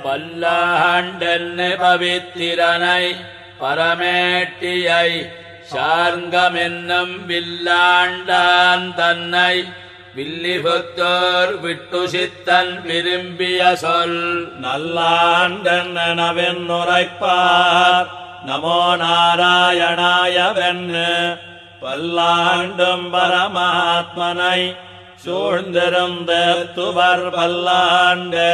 பல்லாண்டென்னு பவித்திரனை பரமேட்டியை சார்ங்கமென்னும் வில்லாண்டான் தன்னை வில்லிபுத்தோர் விட்டு சித்தன் விரும்பிய சொல். நல்லாண்டனவென் உரைப்பார் நமோ நாராயணாயவென்னு பல்லாண்டும் பரமாத்மனை சூழ்ந்திருந்த துவர் பல்லாண்டு.